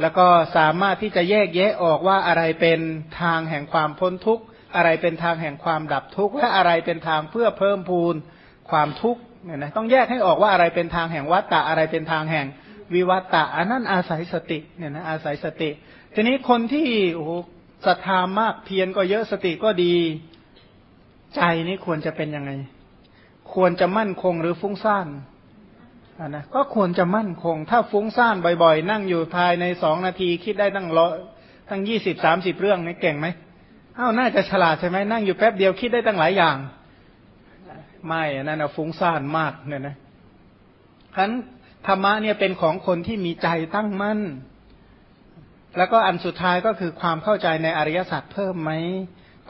แล้วก็สามารถที่จะแยกแยะออกว่าอะไรเป็นทางแห่งความพ้นทุกข์ อะไรเป็นทางแห่งความดับทุกข์ และอะไรเป็นทางเพื่อเพิ่มพูนความทุกข์เนี่ยนะต้องแยกให้ออกว่าอะไรเป็นทางแห่งวัตตะอะไรเป็นทางแห่งวิวัตตะอันนั้นอาศัยสติเนี่ยนะอาศัยสติ ทีนี้คนที่โอ้โหศรัทธามากเพียรก็เยอะสติก็ดี ใจนี่ควรจะเป็นยังไง ควรจะมั่นคงหรือฟุ้งซ่าน นะก็ควรจะมั่นคง ถ้าฟุ้งซ่านบ่อยๆ นั่งอยู่ภายในสองนาที คิดได้ตั้งร้อยตั้งยี่สิบสามสิบเรื่องนี่เก่งไหมอ้าวน่าจะฉลาดใช่ไหมนั่งอยู่แป๊บเดียวคิดได้ตั้งหลายอย่าง ไม่นั่นนะฟุ้งซ่านมากเนี่ยนะฉะนั้นธรรมะเนี่ยเป็นของคนที่มีใจตั้งมั่น แล้วก็อันสุดท้ายก็คือความเข้าใจในอริยสัจเพิ่มไหม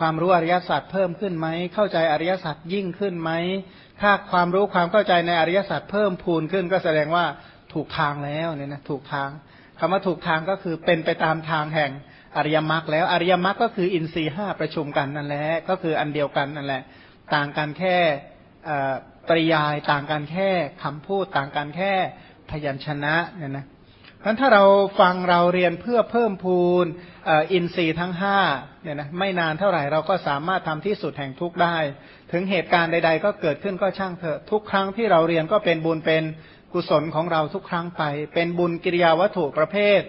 ความรู้อริยสัจเพิ่มขึ้นไหม เข้าใจอริยสัจยิ่งขึ้นไหม ถ้าความรู้ความเข้าใจในอริยสัจเพิ่มพูนขึ้น ก็แสดงว่าถูกทางแล้วเนี่ยนะถูกทางคำว่าถูกทางก็คือเป็นไปตามทางแห่งอริยมรรคแล้วอริยมรรคก็คืออินทรีห้าประชุมกันนั่นแหละก็คืออันเดียวกันนั่นแหละ ต่างกันแค่ปริยายต่างกันแค่คำพูดต่างกันแค่พยัญชนะเนี่ยนะ เพราะถ้าเราฟังเราเรียนเพื่อเพิ่มพูนอินทรีย์ทั้งห้าเนี่ยนะไม่นานเท่าไหร่เราก็สามารถทำที่สุดแห่งทุกได้ ถึงเหตุการณ์ใด ๆ ก็เกิดขึ้นก็ช่างเถอะทุกครั้งที่เราเรียนก็เป็นบุญเป็นกุศลของเราทุกครั้งไป เป็นบุญกิริยาวัตถุประเภท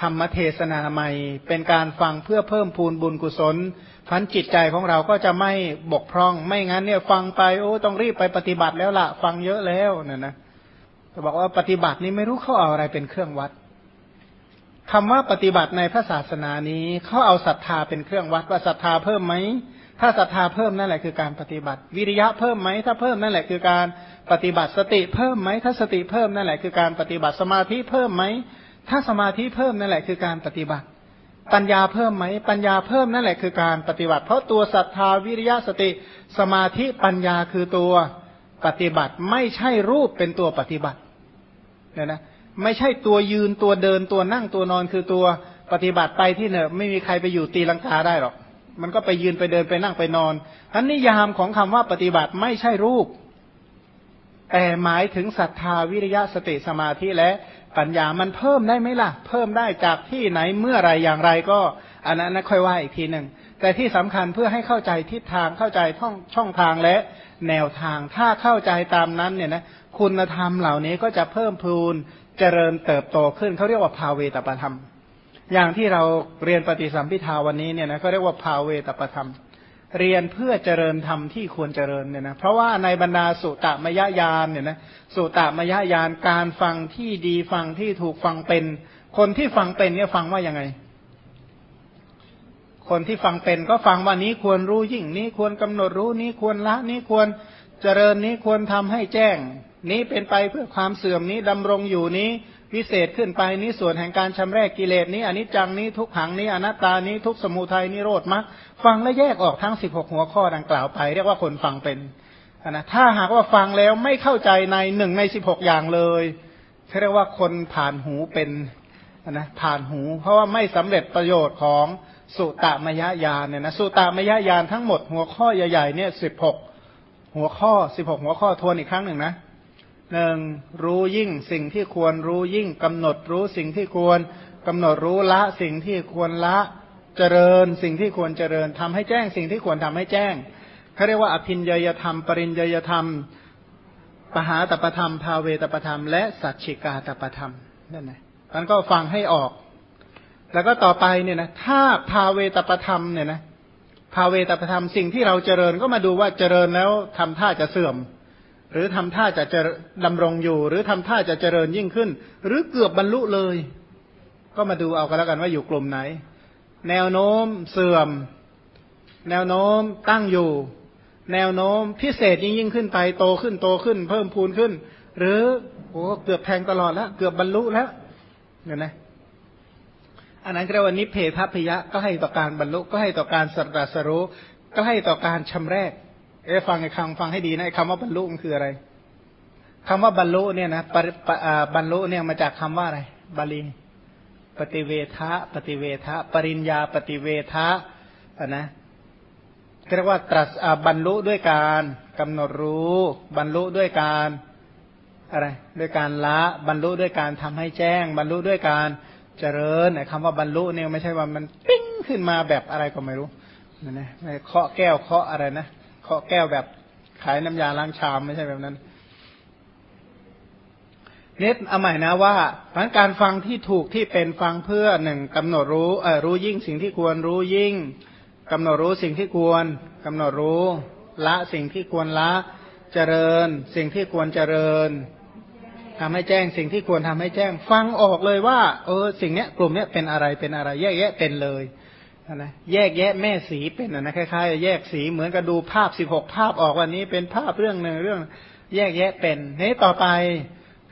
ธรรมเทศนาใหม่ เป็นการฟังเพื่อเพิ่มพูนบุญกุศลพันจิตใจของเราก็จะไม่บกพร่อง ไม่งั้นเนี่ยฟังไปโอ้ต้องรีบไปปฏิบัติแล้วละฟังเยอะแล้วเนี่ยนะจะบอกว่าปฏิบัตินี้ไม่รู้เขาเอาอะไรเป็นเครื่องวัด คำว่าปฏิบัติในพระศาสนานี้เขาเอาศรัทธาเป็นเครื่องวัดว่าศรัทธาเพิ่มไหมถ้าศรัทธาเพิ่มนั่นแหละคือการปฏิบัติ วิริยะเพิ่มไหมถ้าเพิ่มนั่นแหละคือการปฏิบัติสติเพิ่มไหมถ้าสติเพิ่มนั่นแหละคือการปฏิบัติสมาธิเพิ่มไหมถ้าสมาธิเพิ่มนั่นแหละคือการปฏิบัติ ปัญญาเพิ่มไหมปัญญาเพิ่มนั่นแหละคือการปฏิบัติ เพราะตัวศรัทธาวิริยะสติสมาธิปัญญาคือตัวปฏิบัติไม่ใช่รูปเป็นตัวปฏิบัติเนี่ยนะ ไม่ใช่ตัวยืนตัวเดินตัวนั่งตัวนอนคือตัวปฏิบัติไปที่เนี่ยไม่มีใครไปอยู่ตีลังกาได้หรอก มันก็ไปยืนไปเดินไปนั่งไปนอนอันนิยามของคำว่าปฏิบัติไม่ใช่รูป แต่หมายถึงศรัทธาวิริยะสติสมาธิและปัญญามันเพิ่มได้ไหมล่ะ เพิ่มได้จากที่ไหนเมื่อไรอย่างไรก็ อันนั้นนะค่อยว่าอีกทีหนึ่งแต่ที่สำคัญเพื่อให้เข้าใจทิศทางเข้าใจช่องช่องทางและ แนวทาง ถ้าเข้าใจตามนั้นเนี่ยนะคุณธรรมเหล่านี้ก็จะเพิ่มพูนเจริญเติบโตขึ้นเขาเรียกว่าภาเวตประธรรม อย่างที่เราเรียนปฏิสัมพิทาวันนี้เนี่ยนะเขาเรียกว่าภาเวตประธรรม เรียนเพื่อเจริญธรรมที่ควรเจริญเนี่ยนะเพราะว่าในบรรดาสุตตมยญาณเนี่ยนะสุตตมยญาณการฟังที่ดีฟังที่ถูกฟังเป็น คนที่ฟังเป็นเนี่ยฟังว่ายังไง คนที่ฟังเป็นก็ฟังว่านี้ควรรู้ยิ่งนี้ควรกำหนดรู้นี้ควรละนี้ควรเจริญนี้ควรทำให้แจ้ง นี้เป็นไปเพื่อความเสื่อมนี้ดำรงอยู่นี้วิเศษขึ้นไปนี้ส่วนแห่งการชำแรกกิเลสนี้อนิจจังนี้ทุกขังนี้อนัตตานี้ทุกสมุทัยนี้โรดมรรคฟังและแยกออกทั้งสิบหกหัวข้อดังกล่าวไป เรียกว่าคนฟังเป็นนะถ้าหากว่าฟังแล้วไม่เข้าใจในหนึ่งในสิบหกอย่างเลยเขาเรียกว่าคนผ่านหูเป็นนะผ่านหู เพราะว่าไม่สำเร็จประโยชน์ของ สุตตมยญาณเนี่ยนะสุตตมยญาณทั้งหมดหัวข้อใหญ่ๆเนี่ยสิบหกหัวข้อสิบหกหัวข้อทวนอีกครั้งหนึ่งนะหนึ่งรู้ยิ่งสิ่งที่ควรรู้ยิ่งกำหนดรู้สิ่งที่ควรกำหนดรู้ละสิ่งที่ควรละเจริญ สิ่งที่ควรเจริญทำให้แจ้งสิ่งที่ควรทำให้แจ้งเขาเรียกว่าอภินยยธรรม ปริญยยธรรม ปหาตปธรรม ภาเวตปธรรม และสัจฉิกาตปธรรมนั่นไงมันก็ฟังให้ออก แล้วก็ต่อไปเนี่ยนะถ้าภาเวตประธรรมเนี่ยนะภาเวตประธรรมสิ่งที่เราเจริญก็มาดูว่าเจริญแล้วทำท่าจะเสื่อม หรือทำท่าจะจะดำรงอยู่ หรือทำท่าจะเจริญยิ่งขึ้น หรือเกือบบรรลุเลย ก็มาดูเอากันแล้วกันว่าอยู่กลุ่มไหน แนวโน้มเสื่อม แนวโน้มตั้งอยู่ แนวโน้มพิเศษยิ่งยิ่งขึ้นไปโตขึ้นโตขึ้น เพิ่มพูนขึ้น หรือโอ้เกือบแทงตลอดแล้ว เกือบบรรลุแล้วเห็นไหม อันนั้นเรียกว่านิเพทพยะก็ให้ต่อการบรรลุก็ให้ต่อการสัตสรู้ก็ให้ต่อการชำแรก เอ๊ฟังไอ้คำฟังให้ดีนะไอ้คำว่าบรรลุมันคืออะไรคำว่าบรรลุเนี่ยนะบรรลุเนี่ยมาจากคำว่าอะไร บาลีปฏิเวทะปฏิเวทะ ปริญญาปฏิเวทะนะเรียกว่าตรัสบรรลุด้วยการกำหนดรู้ บรรลุด้วยการอะไร ด้วยการละบรรลุด้วยการทำให้แจ้ง บรรลุด้วยการ เจริญคำว่าบรรลุเนี่ยไม่ใช่ว่ามันปิ้งขึ้นมาแบบอะไรก็ไม่รู้นะนะเคาะแก้วเคาะอะไรนะเคาะแก้วแบบขายน้ำยาล้างชามไม่ใช่แบบนั้นเน็ตเอาใหม่นะว่าการฟังที่ถูกที่เป็นฟังเพื่อหนึ่งกำหนดรู้เออรู้ยิ่งสิ่งที่ควรรู้ยิ่งกำหนดรู้สิ่งที่ควรกำหนดรู้ ละสิ่งที่ควรละเจริญ สิ่งที่ควรเจริญ ทำให้แจ้งสิ่งที่ควรทำให้แจ้ง ฟังออกเลยว่า เออ สิ่งเนี้ยกลุ่มเนี้ยเป็นอะไรเป็นอะไร แยกแยะเป็นเลยนะแยกแยะแม่สีเป็นนะคล้ายๆแยกสีเหมือนกับดูภาพสิบหกภาพออกวันนี้เป็นภาพเรื่องหนึ่งเรื่อง แยกแยะเป็นนี้ต่อไป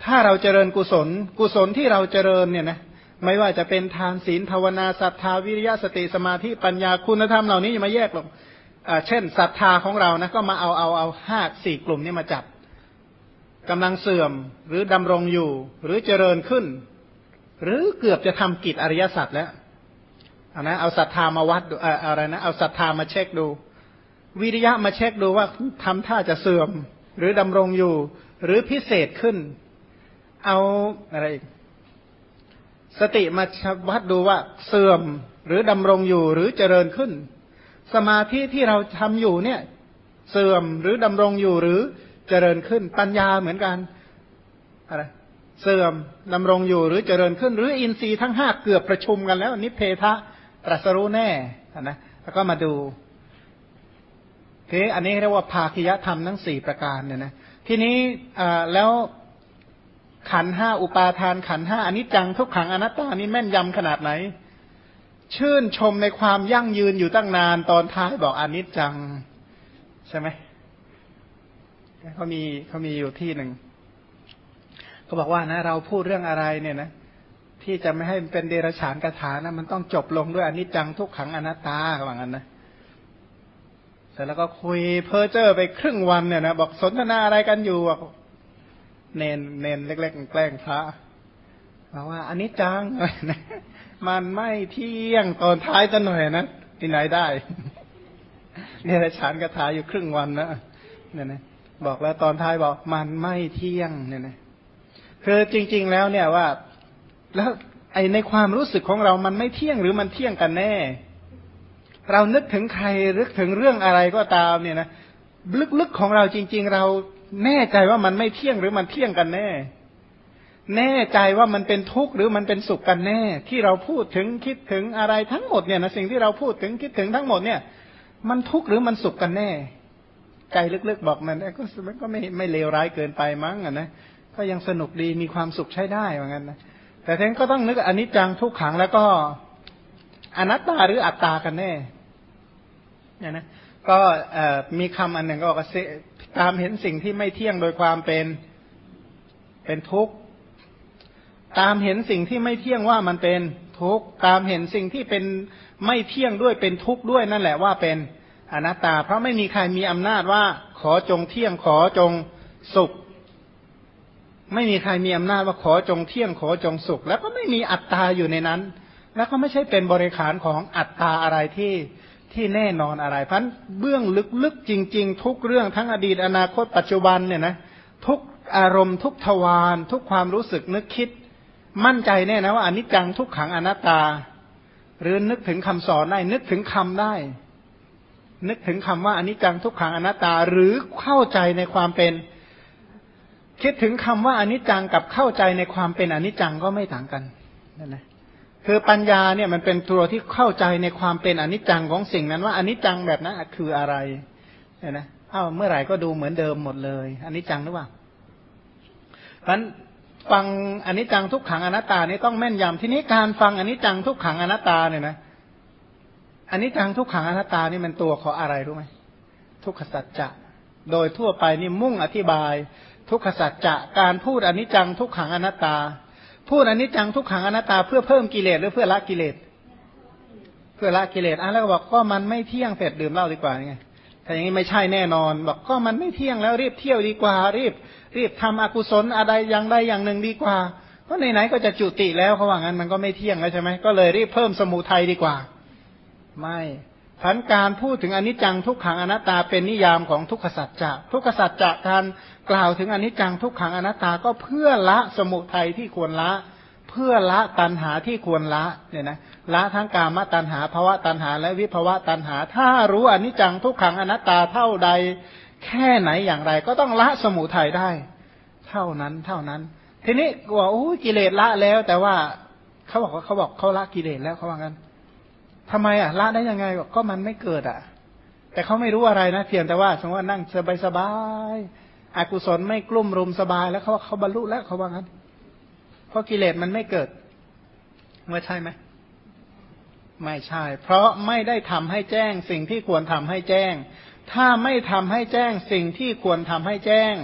ถ้าเราเจริญกุศล กุศลที่เราเจริญเนี่ยนะไม่ว่าจะเป็นทานศีลภาวนาศรัทธาวิริยะสติสมาธิปัญญาคุณธรรมเหล่านี้อย่ามาแยกหรอกเช่นศรัทธาของเรานะก็มาเอาเอาเอาห้าสี่กลุ่มนี้มาจับ กำลังเสื่อมหรือดำรงอยู่ หรือเจริญขึ้น หรือเกือบจะทำกิจอริยสัจแล้วเอานะเอาศรัทธามาวัดดูอะไรนะเอาศรัทธามาเช็คดู วิริยะมาเช็คดูว่าทำท่าจะเสื่อม หรือดำรงอยู่ หรือพิเศษขึ้น เอาอะไรอีกสติมาวัดดูว่าเสื่อมหรือดำรงอยู่หรือเจริญขึ้น สมาธิที่เราทำอยู่เนี่ย เสื่อมหรือดำรงอยู่หรือ เจริญขึ้น ปัญญาเหมือนกันอะไรเสื่อมดำรงอยู่หรือเจริญขึ้น หรืออินทรีย์ทั้งห้าเกือบประชุมกันแล้ว นิเพทะตรัสรู้แน่นะแล้วก็มาดูทีอันนี้เรียกว่าภาคิยธรรมทั้งสี่ประการเนี่ยนะทีนี้แล้วขันห้าอุปาทานขันห้าอนิจจังทุกขังอนัตตานี่แม่นยำขนาดไหน ชื่นชมในความยั่งยืนอยู่ตั้งนานตอนท้ายบอกอนิจจัง ใช่ไหม เขามีเขามีอยู่ที่หนึ่งเขาบอกว่านะ เราพูดเรื่องอะไรเนี่ยนะที่จะไม่ให้เป็นเดรัจฉานกถานะมันต้องจบลงด้วยอนิจจังทุกขังอนัตตาเขาบอกงั้นนะเสร็จแล้วก็คุยเพ้อเจ้อไปครึ่งวันเนี่ยนะบอกสนทนาอะไรกันอยู่เนนเนนเล็ก ๆ แกล้งพระบอกว่าอันนี้จังมันไม่เที่ยงตอนท้ายจะหน่อยนะที่ไหนได้เนี่ยฉันกระถาอยู่ครึ่งวันนะเนี่ยนะ บอกแล้วตอนท้ายบอกมันไม่เที่ยงเนี่ยนะคือจริง ๆ แล้วเนี่ยว่า แล้วไอในความรู้สึกของเรามันไม่เที่ยงหรือมันเที่ยงกันแน่ เรานึกถึงใครนึกถึงเรื่องอะไรก็ตามเนี่ยนะลึกๆของเราจริง ๆ เราแน่ใจว่ามันไม่เที่ยงหรือมันเที่ยงกันแน่ แน่ใจว่ามันเป็นทุกข์หรือมันเป็นสุขกันแน่ ที่เราพูดถึงคิดถึงอะไรทั้งหมดเนี่ยนะสิ่งที่เราพูดถึงคิดถึงทั้งหมดเนี่ย มันทุกข์หรือมันสุขกันแน่ ใจลึกๆบอกมันก็มันก็ไม่ไม่เลวร้ายเกินไปมั้งอะนะก็ยังสนุกดีมีความสุขใช้ได้เหมือนกันนะแต่ทั้งก็ต้องนึกอนิจจังทุกขังแล้วก็อนัตตาหรืออัตตากันแน่เนี่ยนะก็มีคำอันหนึ่งก็บอกว่าตามเห็นสิ่งที่ไม่เที่ยงโดยความเป็นเป็นทุกข์ตามเห็นสิ่งที่ไม่เที่ยงว่ามันเป็นทุกข์ตามเห็นสิ่งที่เป็นไม่เที่ยงด้วยเป็นทุกข์ด้วยนั่นแหละว่าเป็น อนัตตา เพราะไม่มีใครมีอำนาจว่า ขอจงเที่ยงขอจงสุข ไม่มีใครมีอำนาจว่าขอจงเที่ยงขอจงสุข แล้วก็ไม่มีอัตตาอยู่ในนั้น แล้วก็ไม่ใช่เป็นบริขารของอัตตาอะไรที่ที่แน่นอนอะไรพันเบื้องลึกๆจริง ๆ ทุกเรื่องทั้งอดีตอนาคตปัจจุบันเนี่ยนะทุกอารมณ์ทุกทวารทุกความรู้สึกนึกคิด มั่นใจแน่นะว่าอนิจจังทุกขังอนัตตา หรือนึกถึงคำสอนได้นึกถึงคำได้ นึกถึงคำว่าอนิจจังทุกขังอนัตตาหรือเข้าใจในความเป็น คิดถึงคำว่าอนิจจังกับเข้าใจในความเป็นอนิจจังก็ไม่ต่างกันนั่นนะคือปัญญาเนี่ยมันเป็นตัวที่เข้าใจในความเป็นอนิจจังของสิ่งนั้นว่าอนิจจังแบบนั้นคืออะไรเนี่ยนะเอ้าเมื่อไหร่ก็ดูเหมือนเดิมหมดเลยอนิจจังหรือเปล่าเพราะฟังอนิจจังทุกขังอนัตตานี่ต้องแม่นยำทีนี้การฟังอนิจจังทุกขังอนัตตาเนี่ยนะ อันิจจังทุกขังอนัตตานี่มันตัวของอะไรรู้ไหมทุกขสัจจะโดยทั่วไปนี่มุ่งอธิบาย ทุกขสัจจะการพูดอนิจจังทุกขังอนัตตา พูดอนิจจังทุกขังอนัตตา เพื่อเพิ่มกิเลสหรือเพื่อละกิเลส เพื่อละกิเลสอะแล้วก็บอกก็มันไม่เที่ยงเสร็จดื่มเหล้าดีกว่าไงถ้าอย่างนี้ไม่ใช่แน่นอน บอกก็มันไม่เที่ยงแล้วรีบเที่ยวดีกว่า รีบ รีบทำอกุศลอะไรอย่างใดอย่างหนึ่งดีกว่าเพราะไหนๆก็จะจุติแล้วเขาว่างั้นมันก็ไม่เที่ยงแล้วใช่ไหมก็เลยรีบเพิ่มสมุทัยดีกว่า ไม่พันการพูดถึงอนิจจังทุกขังอนัตตาเป็นนิยามของทุกขสัจจะทุกขสัจจะการกล่าวถึงอนิจจังทุกขังอนัตตาก็เพื่อละสมุทัยที่ควรละ เพื่อละตัณหาที่ควรละเนี่ยนะละทั้งกามตัณหาภาวะตัณหาและวิภาวะตัณหา ถ้ารู้อนิจจังทุกขังอนัตตาเท่าใด แค่ไหนอย่างไร ก็ต้องละสมุทัยได้ เท่านั้นเท่านั้น ทีนี้ว่าโอ้กิเลสละแล้ว แต่ว่าเขาบอกว่าเขาบอกเขาละกิเลสแล้วเขาว่างั้น ทำไมอะละได้ยังไงก็มันไม่เกิดอะ แต่เขาไม่รู้อะไรนะเพียงแต่ว่าสมมติว่านั่งสบายสบายอกุศลไม่กลุ่มรุมสบายแล้วเขาเขาบรรลุแล้วเขาว่างั้นเพราะกิเลสมันไม่เกิดว่าใช่ไหมไม่ใช่ เพราะไม่ได้ทำให้แจ้งสิ่งที่ควรทำให้แจ้ง ถ้าไม่ทำให้แจ้งสิ่งที่ควรทำให้แจ้ง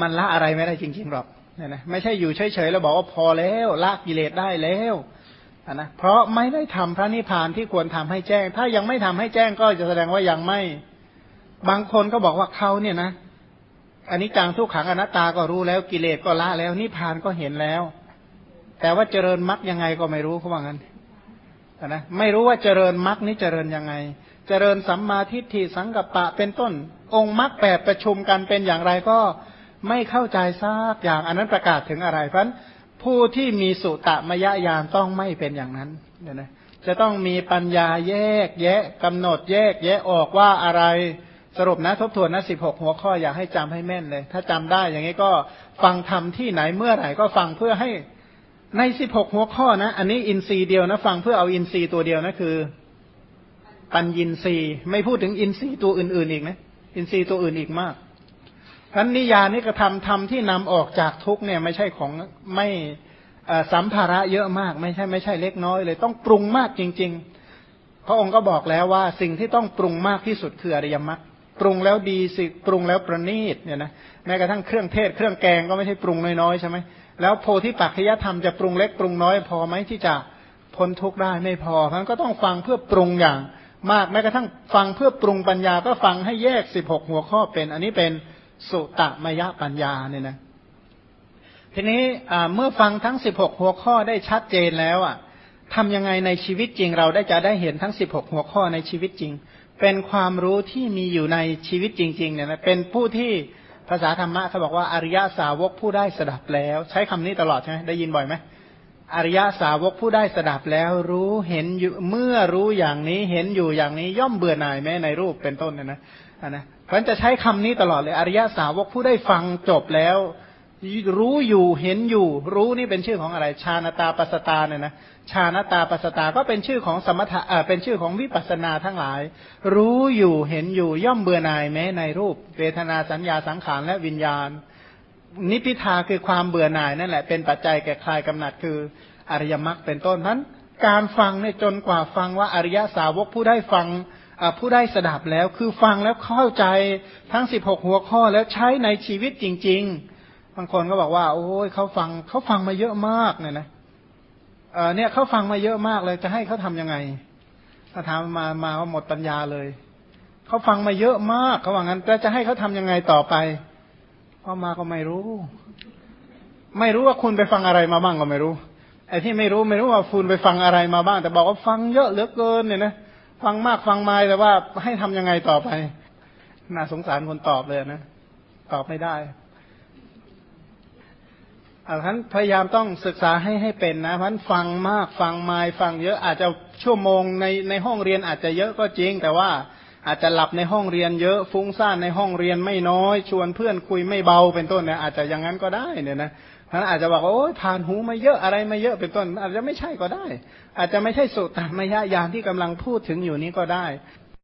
มันละอะไรไม่ได้จริงๆหรอกเนี่ยนะไม่ใช่อยู่เฉยๆแล้วบอกว่าพอแล้วละกิเลสได้แล้ว นะเพราะไม่ได้ทำพระนิพพานที่ควรทำให้แจ้ง ถ้ายังไม่ทำให้แจ้งก็จะแสดงว่ายังไม่ บางคนก็บอกว่าเขาเนี่ยนะอันนี้จังทุกขังอนัตตาก็รู้แล้วกิเลสก็ละแล้วนิพพานก็เห็นแล้ว แต่ว่าเจริญมรรคยังไงก็ไม่รู้เขาว่างั้นนะไม่รู้ว่าเจริญมรรคนี้เจริญยังไง เจริญสัมมาทิฏฐิสังกัปปะเป็นต้น องค์มรรคแปดประชุมกันเป็นอย่างไรก็ไม่เข้าใจซากอย่างอันนั้นประกาศถึงอะไรเพราะ ผู้ที่มีสุตมยญาณต้องไม่เป็นอย่างนั้นเนี่ยนะจะต้องมีปัญญาแยกแยะกำหนดแยกแยะออกว่าอะไรสรุปนะทบทวนนะสิบหกหัวข้ออยากให้จำให้แม่นเลย ถ้าจำได้อย่างนี้ก็ฟังทำที่ไหนเมื่อไหร่ก็ฟังเพื่อให้ในสิบหกหัวข้อนะ อันนี้อินทรีย์เดียวนะ ฟังเพื่อเอาอินทรีย์ตัวเดียวนะคือ ปัญญินทรีย์ไม่พูดถึงอินทรีย์ตัวอื่น ๆ อีกนะ อินทรีย์ตัวอื่นอีกมาก พันนิยานิกระทำทำที่นำออกจากทุกเนี่ยไม่ใช่ของไม่สัมภาระเยอะมาก ไม่ใช่ไม่ใช่เล็กน้อยเลย ต้องปรุงมากจริง ๆ พระองค์ก็บอกแล้วว่าสิ่งที่ต้องปรุงมากที่สุดคืออริยมรรคปรุงแล้วดีสิปรุงแล้วประณีตเนี่ยนะแม้กระทั่งเครื่องเทศเครื่องแกงก็ไม่ใช่ปรุงน้อยๆใช่ไหมแล้วโพธิปัจจยธรรมจะปรุงเล็กปรุงน้อยพอไหมที่จะพ้นทุกข์ได้ไม่พอเพราะนั้นก็ต้องฟังเพื่อปรุงอย่างมากแม้กระทั่งฟังเพื่อปรุงปัญญาก็ฟังให้แยกสิบหกหัวข้อเป็น อันนี้เป็น สุตมยปัญญาเนี่ยนะ ทีนี้เมื่อฟังทั้งสิบหกหัวข้อได้ชัดเจนแล้วอะทำยังไงในชีวิตจริงเราได้จะได้เห็นทั้งสิบหกหัวข้อในชีวิตจริง เป็นความรู้ที่มีอยู่ในชีวิตจริง ๆ เนี่ยนะเป็นผู้ที่ภาษาธรรมะเขาบอกว่าอริยสาวกผู้ได้สดับแล้ว ใช้คำนี้ตลอดใช่ไหมได้ยินบ่อยไหมอริยสาวกผู้ได้สดับแล้วรู้เห็นอยู่เมื่อรู้อย่างนี้เห็นอยู่อย่างนี้ย่อมเบื่อหน่ายแม้ในรูปเป็นต้นเนี่ยนะนะ เพราะจะใช้คำนี้ตลอดเลยอริยสาวกผู้ได้ฟังจบแล้ว รู้อยู่เห็นอยู่ รู้นี่เป็นชื่อของอะไรชาณตาปัสตาเนี่ยนะชาณตาปัสตาก็เป็นชื่อของสมถะเออเป็นชื่อของวิปัสนาทั้งหลาย รู้อยู่เห็นอยู่ย่อมเบื่อหน่ายแม้ในรูปเวทนาสัญญาสังขารและวิญญาณ นิพิทาคือความเบื่อหน่ายนั่นแหละเป็นปัจจัยแก่คลายกำหนัดคืออริยมรรคเป็นต้นนั้นการฟังเนี่ยจนกว่าฟังว่าอริยสาวกผู้ได้ฟัง ผู้ได้สดับแล้วคือฟังแล้วเข้าใจทั้งสิบหกหัวข้อแล้วใช้ในชีวิตจริง ๆ บางคนก็บอกว่า โอ้ยเขาฟังเขาฟังมาเยอะมากเนี่ยนะเนี่ยเขาฟังมาเยอะมากเลยจะให้เขาทํำยังไงถ้าถามมามาว่าหมดปัญญาเลยเขาฟังมาเยอะมากเขาว่างั้นจะให้เขาทำยังไงต่อไปพอมาก็ไม่รู้ ไม่รู้ว่าคุณไปฟังอะไรมาบ้างก็ไม่รู้ไอ้ที่ไม่รู้ไม่รู้ว่าคุณไปฟังอะไรมาบ้าง แต่บอกว่าฟังเยอะเหลือเกินเนี่ยนะ ฟังมากฟังไม่แต่ว่าให้ทำยังไงต่อไป น่าสงสารคนตอบเลยนะ ตอบไม่ได้อาท่านพยายามต้องศึกษาให้ให้เป็นนะเพราะฟังมากฟังไม่ฟังเยอะอาจจะชั่วโมงในในห้องเรียนอาจจะเยอะก็จริง แต่ว่าอาจจะหลับในห้องเรียนเยอะฟุ้งซ่านในห้องเรียนไม่น้อย ชวนเพื่อนคุยไม่เบาเป็นต้นเนี่ยอาจจะอย่างนั้นก็ได้เนี่ยนะ ท่านอาจจะบอกว่าโอ้ยผ่านหูมาเยอะอะไรมาเยอะเป็นต้น อาจจะไม่ใช่ก็ได้ อาจจะไม่ใช่สุตตมยญาณที่กำลังพูดถึงอยู่นี้ก็ได้